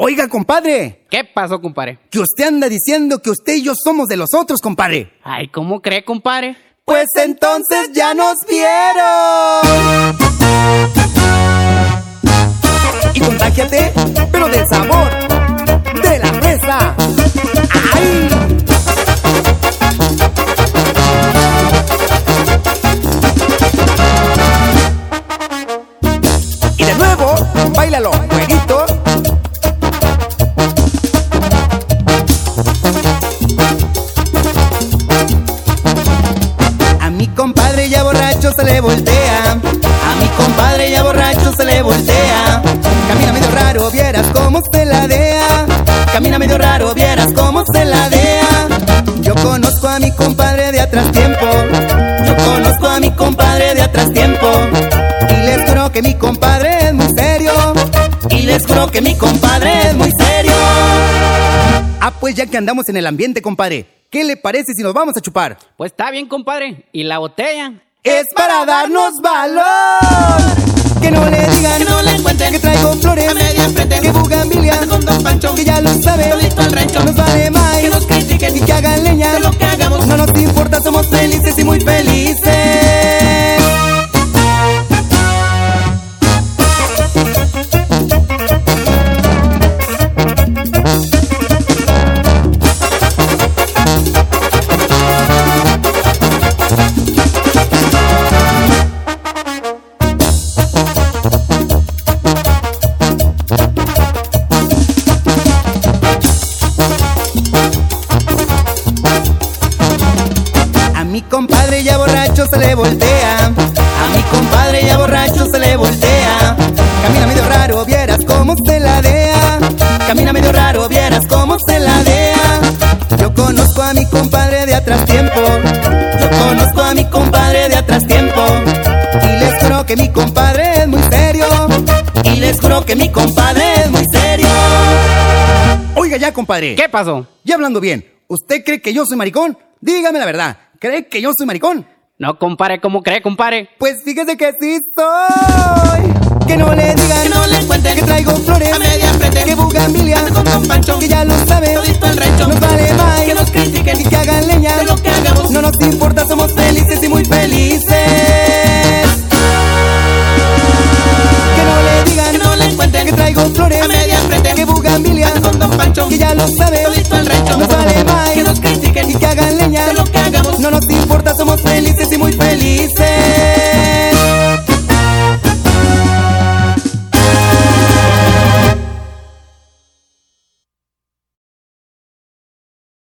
Oiga, compadre, ¿Qué pasó, compadre? que usted anda diciendo que usted y yo somos de los otros, compadre. Ay, ¿cómo cree, compadre? Pues entonces ya nos vieron. Y contágiate, pero del sabor de la mesa. ¡Ay! Y de nuevo, bailalo, jueguito. Se le voltea. A mi compadre ya borracho se le voltea. Camina medio raro, vieras cómo se ladea. Camina medio raro, vieras cómo se ladea. Yo conozco a mi compadre de atrás tiempo. Yo conozco a mi compadre de atrás tiempo. Y les juro que mi compadre es muy serio. Y les juro que mi compadre es muy serio. Ah, pues ya que andamos en el ambiente, compadre, ¿qué le parece si nos vamos a chupar? Pues está bien, compadre. ¿Y la botella? Es para darnos valor. Que no le digan, Que no le encuentren que traigo flores, a media frente. que bugambilia, con Don Pancho. que ya lo sabe, Solito al rancho. nos vale más, Que nos critiquen y que hagan leña, de lo que hagamos. no nos importa, somos felices y muy felices. Borracho se le voltea. A mi compadre ya borracho se le voltea. Camina medio raro, vieras cómo se ladea. Camina medio raro, vieras cómo se ladea. Yo conozco a mi compadre de atrás tiempo. Yo conozco a mi compadre de atrás tiempo. Y les juro que mi compadre es muy serio. Y les juro que mi compadre es muy serio. Oiga ya, compadre. ¿Qué pasó? Y hablando bien, ¿usted cree que yo soy maricón? Dígame la verdad, ¿cree que yo soy maricón? No, compadre, ¿cómo cree, compadre? Pues fíjese que sí soy. Que no le digan, Que no le encuentren que traigo flores, a media frente. que bugambilia, con Don Pancho. que ya lo sabe, Solito al rancho. nos vale más, Que nos critiquen y que hagan leña, de lo que hagamos. no nos importa, somos felices y muy felices. Que no le digan, Que no le encuentren que traigo flores, a media frente. que bugambilia, con Don Pancho. que ya lo sabe, Solito al rancho. nos vale más, Que nos critiquen y que hagan leña, de lo que hagamos. no nos importa, somos felices.